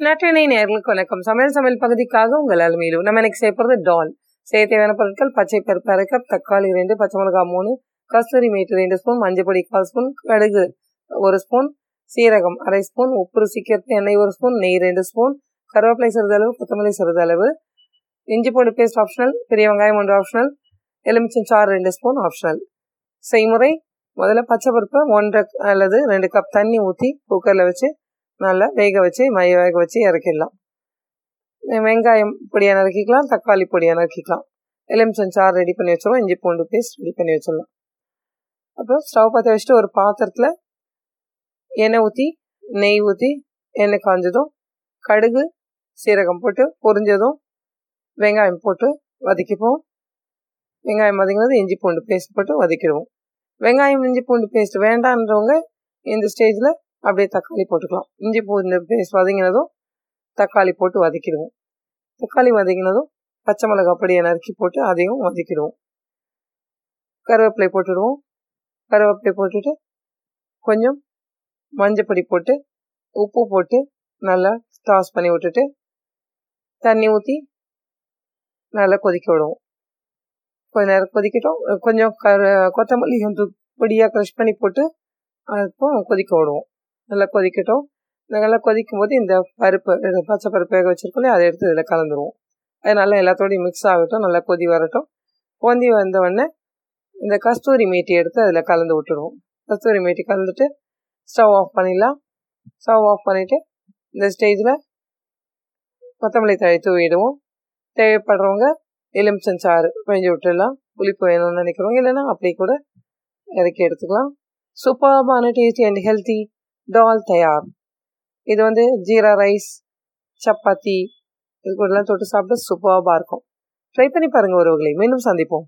நட்டினை நேர்களுக்கு வணக்கம். சமையல் சமையல் பகுதிக்காக உங்கள் அலுமையிலும் நம்ம எனக்கு செய்ய போகிறது டால் செய்ய தேவையான பொருட்கள் பச்சை பருப்பு அரை கப் தக்காளி ரெண்டு பச்சை மிளகாய் மூணு கஸ்தூரி மீட்டு ரெண்டு ஸ்பூன் மஞ்சள் பொடி கால் ஸ்பூன் கடுகு ஒரு ஸ்பூன் சீரகம் அரை ஸ்பூன் உப்பு சீக்கிரத்து எண்ணெய் ஒரு ஸ்பூன் நெய் ரெண்டு ஸ்பூன் கருவேப்பிலை சிறிதளவு கொத்தமல்லி சிறிதளவு இஞ்சி பூண்டு பேஸ்ட் ஆப்ஷனல் பெரிய வெங்காயம் ஒன்று ஆப்ஷனல் எலுமிச்சம் சாறு ரெண்டு ஸ்பூன் ஆப்ஷனல் செய்முறை முதல்ல பச்சை பருப்பு ஒன்றரை அல்லது ரெண்டு கப் தண்ணி ஊற்றி குக்கரில் வச்சு நல்லா வேக வச்சு மைய வேக வச்சு இறக்கிடலாம். வெங்காயம் பொடியாக நறுக்கிக்கலாம் தக்காளி பொடியாக நறுக்கிக்கலாம் எலுமிச்சம் சாறு ரெடி பண்ணி வச்சிடலாம் இஞ்சி பூண்டு பேஸ்ட் ரெடி பண்ணி வச்சிடலாம். அப்புறம் ஸ்டவ் பற்ற வச்சுட்டு ஒரு பாத்திரத்தில் எண்ணெய் ஊற்றி நெய் ஊற்றி எண்ணெய் காஞ்சதும் கடுகு சீரகம் போட்டு பொரிஞ்சதும் வெங்காயம் போட்டு வதக்கிப்போம். வெங்காயம் வதங்கினது இஞ்சி பூண்டு பேஸ்ட் போட்டு வதக்கிடுவோம். வெங்காயம் இஞ்சி பூண்டு பேஸ்ட் வேண்டான்றவங்க இந்த ஸ்டேஜில் அப்படியே தக்காளி போட்டுக்கலாம். இஞ்சி பூ இந்த பேஸ்ட் வதங்கினதும் தக்காளி போட்டு வதக்கிடுவோம். தக்காளி வதங்கினதும் பச்சை மிளகா அப்படியே நறுக்கி போட்டு அதையும் வதக்கிடுவோம். கருவேப்பிலை போட்டுடுவோம். கருவேப்பிலை போட்டுட்டு கொஞ்சம் மஞ்சப்பொடி போட்டு உப்பு போட்டு நல்லா டாஸ் பண்ணி விட்டுட்டு தண்ணி ஊற்றி நல்லா கொதிக்க விடுவோம். கொஞ்ச நேரம் கொதிக்கிட்டோம். கொஞ்சம் கரு கொத்தமல்லி பொடியாக க்ரஷ் பண்ணி போட்டு அப்போ கொதிக்க விடுவோம். நல்லா கொதிக்கட்டும். நல்லா கொதிக்கும் போது இந்த பருப்பு பச்சை பருப்பு வேக வச்சிருக்கோம் அதை எடுத்து இதில் கலந்துருவோம். அது நல்லா எல்லாத்தோடையும் மிக்ஸ் ஆகட்டும் நல்லா கொதி வரட்டும். கொந்தி வந்த உடனே இந்த கஸ்தூரி மீட்டி எடுத்து அதில் கலந்து விட்டுடுவோம் கஸ்தூரி மீட்டி கலந்துட்டு ஸ்டவ் ஆஃப் பண்ணிடலாம். ஸ்டவ் ஆஃப் பண்ணிவிட்டு இந்த ஸ்டேஜில் கொத்தமல்லி தழை தூவிடுவோம். தேவைப்படுறவங்க எலுமிச்சம் சாறு கொஞ்சம் விட்டுடலாம். புளிப்பு வேணும்னு நினைக்கிறவங்க இல்லைன்னா அப்படி கூட இறக்கி எடுத்துக்கலாம். சூப்பர்பான டேஸ்டி அண்ட் ஹெல்த்தி டால் தயார் இது வந்து ஜீரா ரைஸ் சப்பாத்தி இது கூடலாம் தொட்டு சாப்பிட்டு சூப்பராக இருக்கும். ட்ரை பண்ணி பாருங்கள் உறவுகளை. மீண்டும் சந்திப்போம்.